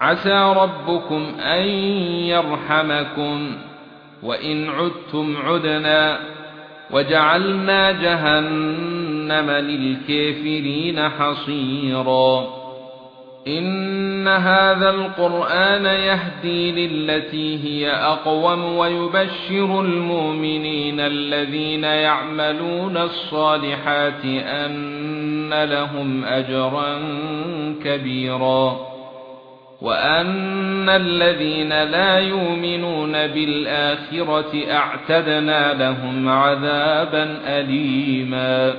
عسى ربكم أن يرحمكم وإن عدتم عدنا وجعلنا جهنم للكافرين حصيرا إن هذا القرآن يهدي للتي هي أقوم ويبشر المؤمنين الذين يعملون الصالحات أن لهم أجرا كبيرا وان الذين لا يؤمنون بالاخره اعتدنا لهم عذابا اليما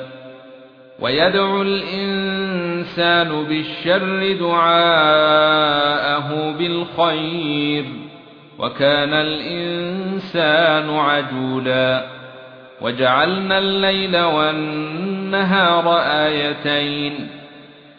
ويدعو الانسان بالشر دعاءه بالخير وكان الانسان عجولا وجعلنا الليل والنهار ايتين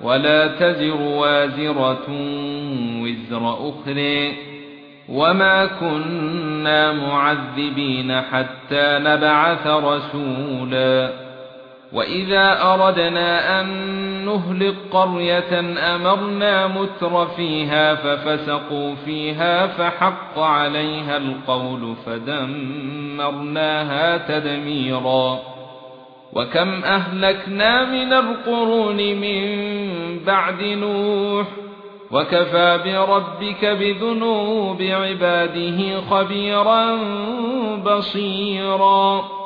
ولا تزر وازرة وزر أخرى وما كنا معذبين حتى نبعث رسولا وإذا أردنا أن نهلك قرية أمرنا متر فيها ففسقوا فيها فحق عليها القول فدمرناها تدميرا وكم أهلكنا من القرون من بعد نوح وكفى بربك بذنوب عباده خبيرا بصيرا